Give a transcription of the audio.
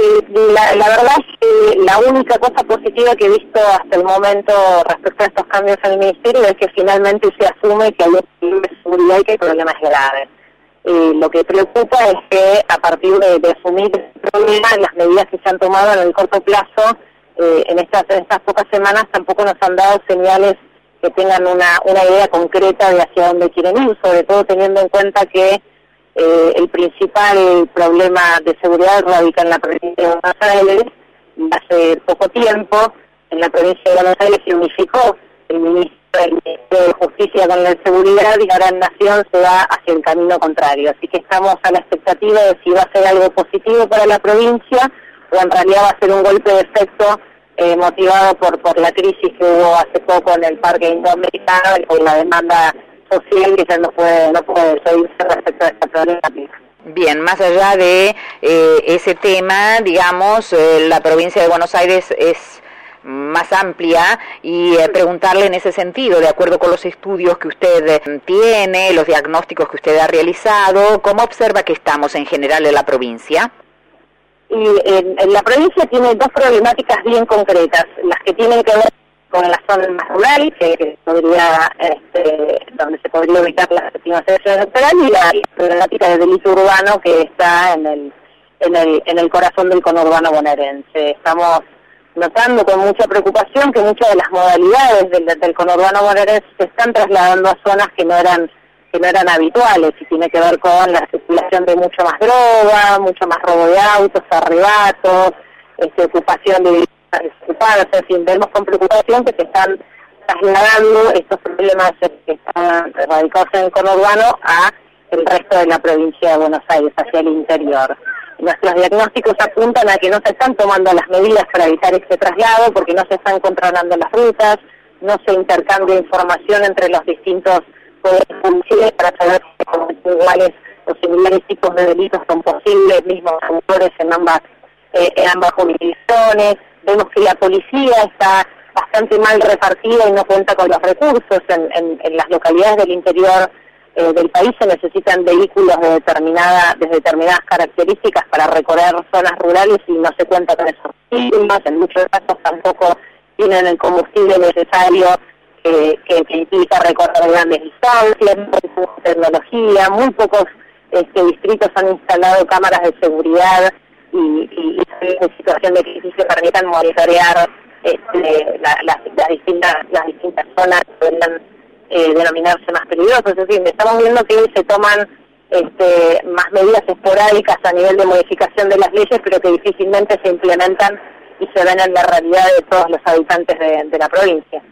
Eh, la, verdad es que la única cosa positiva que he visto hasta el momento respecto a estos cambios en el Ministerio es que finalmente se asume que hay seguridad y que hay problemas graves. Eh, lo que preocupa es que a partir de, de asumir el problema, las medidas que se han tomado en el corto plazo, eh, en, estas, en estas pocas semanas tampoco nos han dado señales que tengan una, una idea concreta de hacia dónde quieren ir, sobre todo teniendo en cuenta que eh, el principal problema de seguridad radica en la provincia de Buenos Aires. Hace poco tiempo, en la provincia de Buenos Aires se unificó el ministro de Justicia con la seguridad y ahora en Nación se va hacia el camino contrario. Así que estamos a la expectativa de si va a ser algo positivo para la provincia o en realidad va a ser un golpe de efecto eh, motivado por, por la crisis que hubo hace poco en el parque indoamericano y por la demanda social que ya no puede, no puede seguirse respecto a esta problemática. Bien, más allá de eh, ese tema, digamos, eh, la provincia de Buenos Aires es más amplia y eh, preguntarle en ese sentido, de acuerdo con los estudios que usted eh, tiene, los diagnósticos que usted ha realizado, ¿cómo observa que estamos en general en la provincia? Y en la provincia tiene dos problemáticas bien concretas, las que tienen que ver con la zona más rural, que, podría, este, donde se podría evitar la estimación electoral, y la problemática de delito urbano que está en el, en el, en el corazón del conurbano bonaerense. Estamos notando con mucha preocupación que muchas de las modalidades del, del conurbano bonaerense se están trasladando a zonas que no eran que no eran habituales y tiene que ver con la circulación de mucho más droga, mucho más robo de autos, arrebatos, este, ocupación de desocupadas, en fin, vemos con preocupación que se están trasladando estos problemas que están radicados en el conurbano a el resto de la provincia de Buenos Aires, hacia el interior. Nuestros diagnósticos apuntan a que no se están tomando las medidas para evitar este traslado porque no se están controlando las rutas, no se intercambia información entre los distintos poderes policiales para saber si iguales o similares tipos de delitos son posibles, mismos autores en ambas, eh, en ambas jurisdicciones. Vemos que la policía está bastante mal repartida y no cuenta con los recursos. En, en las localidades del interior eh, del país se necesitan vehículos de, determinada, de determinadas características para recorrer zonas rurales y no se cuenta con esos vehículos, en muchos casos tampoco tienen el combustible necesario que, que, implica recorrer grandes distancias, tecnología, muy pocos este, distritos han instalado cámaras de seguridad y, y, en situación de crisis que permitan monitorear este, las, distintas, las distintas zonas eh, denominarse más peligrosos. Es decir, estamos viendo que se toman este, más medidas esporádicas a nivel de modificación de las leyes, pero que difícilmente se implementan y se ven en la realidad de todos los habitantes de la provincia.